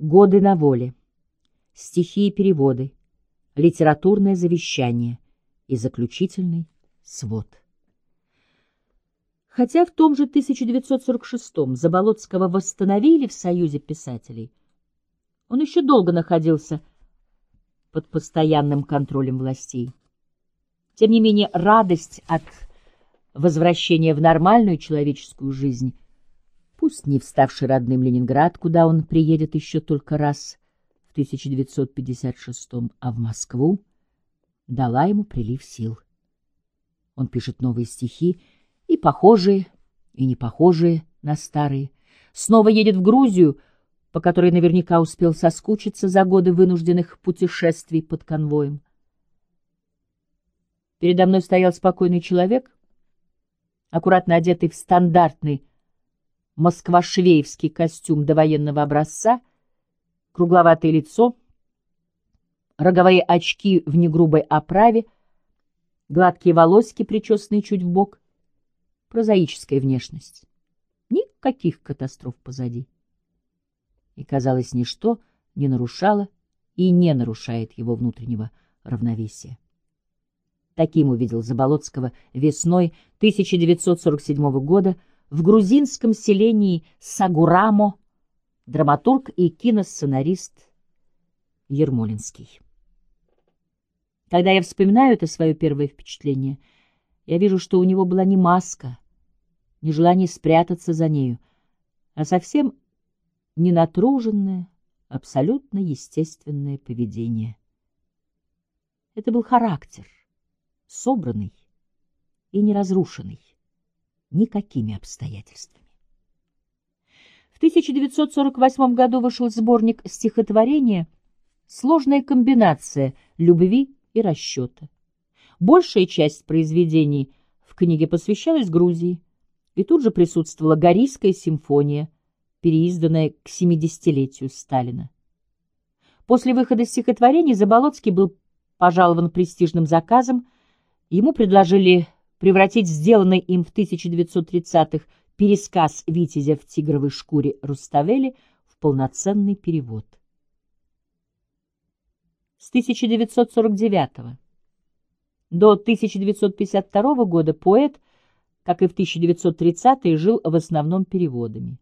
Годы на воле. Стихи и переводы. Литературное завещание и заключительный свод. Хотя в том же 1946-м Заболоцкого восстановили в Союзе писателей, он еще долго находился под постоянным контролем властей. Тем не менее, радость от возвращения в нормальную человеческую жизнь, пусть не вставший родным Ленинград, куда он приедет еще только раз в 1956 а в Москву, дала ему прилив сил. Он пишет новые стихи, и похожие, и не похожие на старые. Снова едет в Грузию, по которой наверняка успел соскучиться за годы вынужденных путешествий под конвоем. Передо мной стоял спокойный человек, аккуратно одетый в стандартный москвашвеевский костюм довоенного образца, кругловатое лицо, роговые очки в негрубой оправе, гладкие волосики, причесанные чуть в бок, прозаическая внешность. Никаких катастроф позади. И, казалось, ничто не нарушало и не нарушает его внутреннего равновесия. Таким увидел Заболоцкого весной 1947 года в грузинском селении Сагурамо драматург и киносценарист Ермолинский. Когда я вспоминаю это свое первое впечатление, я вижу, что у него была не маска, не желание спрятаться за нею, а совсем ненатруженное, абсолютно естественное поведение. Это был характер — собранный и не разрушенный никакими обстоятельствами. В 1948 году вышел сборник стихотворения «Сложная комбинация любви и расчета». Большая часть произведений в книге посвящалась Грузии, и тут же присутствовала Горийская симфония, переизданная к 70-летию Сталина. После выхода стихотворений Заболоцкий был пожалован престижным заказом Ему предложили превратить сделанный им в 1930-х пересказ «Витязя в тигровой шкуре» Руставели в полноценный перевод. С 1949 до 1952 года поэт, как и в 1930-е, жил в основном переводами.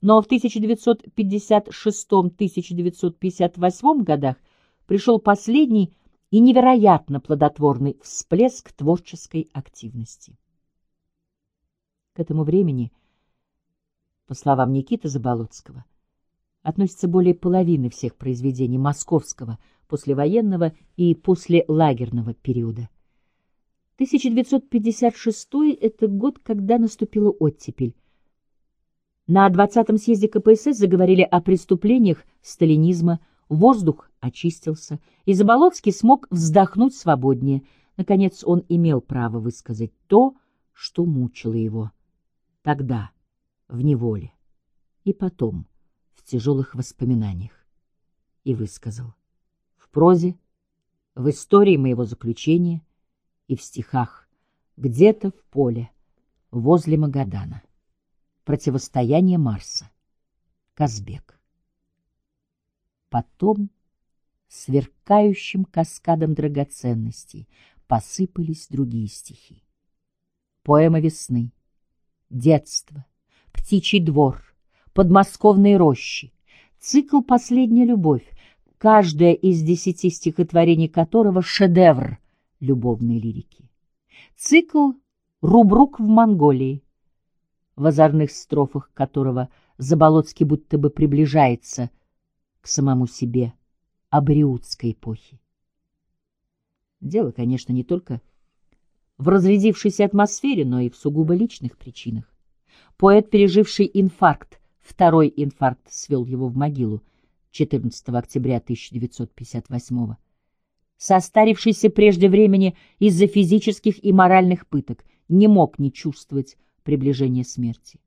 Но в 1956-1958 годах пришел последний и невероятно плодотворный всплеск творческой активности. К этому времени, по словам Никиты Заболоцкого, относится более половины всех произведений московского послевоенного и послелагерного периода. 1956 — это год, когда наступила оттепель. На 20-м съезде КПСС заговорили о преступлениях сталинизма, Воздух очистился, и Заболоцкий смог вздохнуть свободнее. Наконец он имел право высказать то, что мучило его. Тогда, в неволе, и потом, в тяжелых воспоминаниях. И высказал. В прозе, в истории моего заключения и в стихах, где-то в поле, возле Магадана. Противостояние Марса. Казбек. Потом сверкающим каскадом драгоценностей посыпались другие стихи. Поэма весны, детство, птичий двор, подмосковные рощи, цикл «Последняя любовь», каждая из десяти стихотворений которого — шедевр любовной лирики. Цикл «Рубрук в Монголии», в озорных строфах которого Заболоцкий будто бы приближается — к самому себе абриутской эпохи. Дело, конечно, не только в разрядившейся атмосфере, но и в сугубо личных причинах. Поэт, переживший инфаркт, второй инфаркт свел его в могилу 14 октября 1958 состарившийся прежде времени из-за физических и моральных пыток, не мог не чувствовать приближения смерти.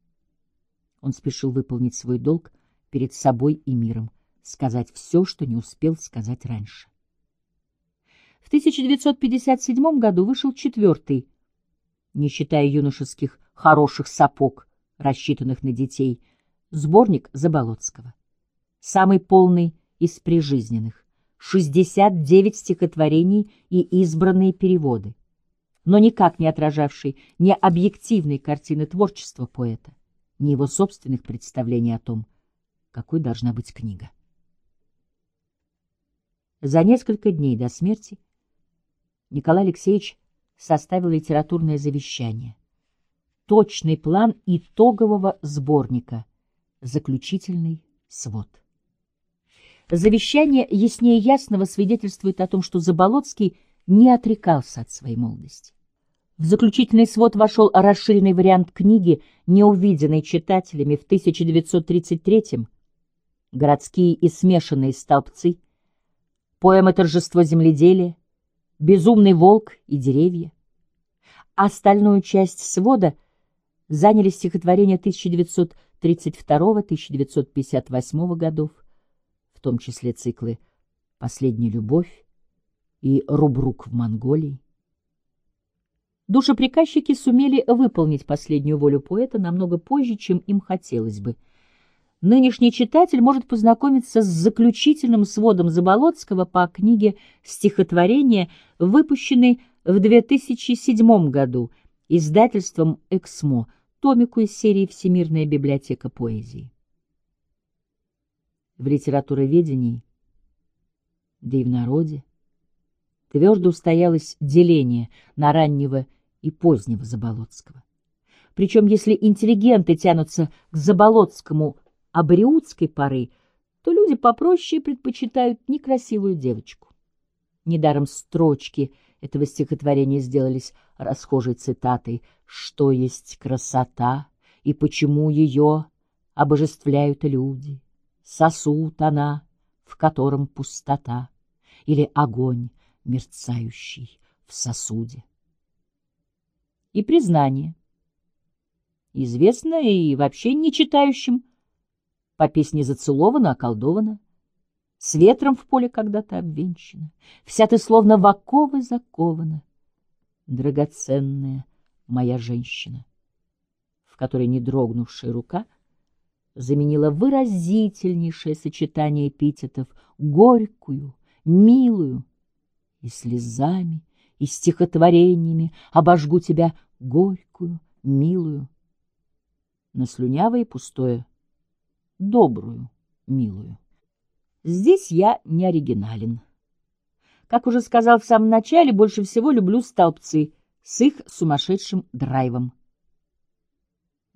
Он спешил выполнить свой долг перед собой и миром, сказать все, что не успел сказать раньше. В 1957 году вышел четвертый, не считая юношеских хороших сапог, рассчитанных на детей, сборник Заболоцкого. самый полный из прижизненных, 69 стихотворений и избранные переводы, но никак не отражавший ни объективной картины творчества поэта, ни его собственных представлений о том, какой должна быть книга. За несколько дней до смерти Николай Алексеевич составил литературное завещание, точный план итогового сборника, заключительный свод. Завещание яснее ясного свидетельствует о том, что Заболоцкий не отрекался от своей молодости. В заключительный свод вошел расширенный вариант книги, неувиденной читателями в 1933-м, «Городские и смешанные столбцы», поэма «Торжество земледелия», «Безумный волк и деревья». Остальную часть свода заняли стихотворения 1932-1958 годов, в том числе циклы «Последняя любовь» и «Рубрук в Монголии». Душеприказчики сумели выполнить последнюю волю поэта намного позже, чем им хотелось бы. Нынешний читатель может познакомиться с заключительным сводом Заболоцкого по книге «Стихотворение», выпущенной в 2007 году издательством «Эксмо», томику из серии «Всемирная библиотека поэзии» в литературоведении, да и в народе, твердо устоялось деление на раннего и позднего Заболоцкого. Причем, если интеллигенты тянутся к Заболоцкому абриутской поры, то люди попроще предпочитают некрасивую девочку. Недаром строчки этого стихотворения сделались расхожей цитатой «Что есть красота и почему ее обожествляют люди?» сосуд она, в котором пустота, или огонь, мерцающий в сосуде. И признание, известно и вообще не читающим, по песне зацелована, околдована, с ветром в поле когда-то обвенчана, вся ты словно в оковы закована, драгоценная моя женщина, в которой не дрогнувшая рука — заменила выразительнейшее сочетание эпитетов горькую, милую и слезами, и стихотворениями обожгу тебя горькую, милую, на слюнявое и пустое, добрую, милую. Здесь я не оригинален. Как уже сказал в самом начале, больше всего люблю столбцы с их сумасшедшим драйвом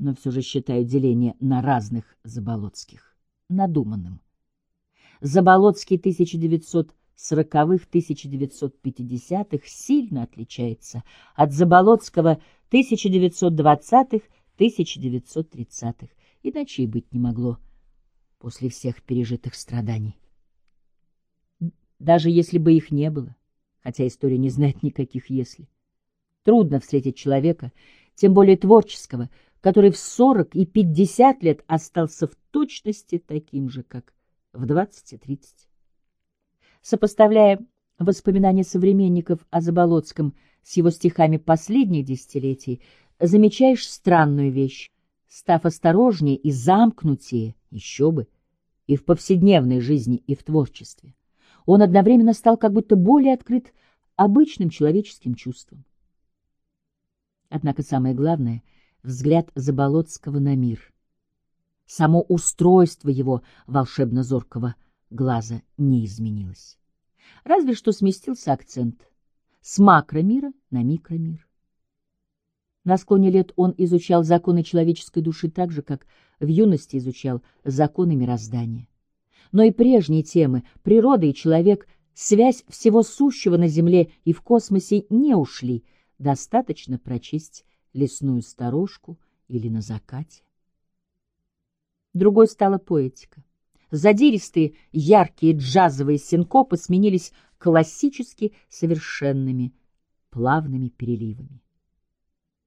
но все же считаю деление на разных Заболоцких надуманным. Заболоцкий 1940-1950-х сильно отличается от Заболоцкого 1920-1930-х, иначе и быть не могло после всех пережитых страданий. Даже если бы их не было, хотя история не знает никаких «если». Трудно встретить человека, тем более творческого, который в 40 и 50 лет остался в точности таким же, как в 20 и 30. Сопоставляя воспоминания современников о Заболоцком с его стихами последних десятилетий, замечаешь странную вещь. Став осторожнее и замкнутее, еще бы, и в повседневной жизни, и в творчестве, он одновременно стал как будто более открыт обычным человеческим чувствам. Однако самое главное — взгляд Заболоцкого на мир. Само устройство его волшебно-зоркого глаза не изменилось. Разве что сместился акцент с макромира на микромир. На склоне лет он изучал законы человеческой души так же, как в юности изучал законы мироздания. Но и прежние темы — природа и человек, связь всего сущего на Земле и в космосе не ушли, достаточно прочесть лесную сторожку или на закате. Другой стала поэтика. Задиристые, яркие джазовые синкопы сменились классически совершенными, плавными переливами.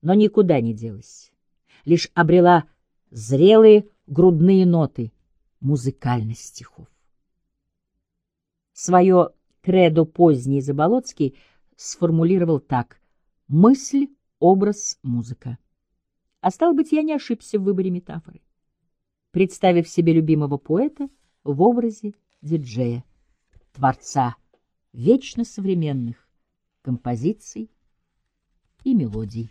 Но никуда не делась, лишь обрела зрелые грудные ноты, музыкальность стихов. Свое кредо поздний Заболоцкий сформулировал так «Мысль образ, музыка. А стал быть, я не ошибся в выборе метафоры. Представив себе любимого поэта, в образе диджея, творца вечно современных композиций и мелодий.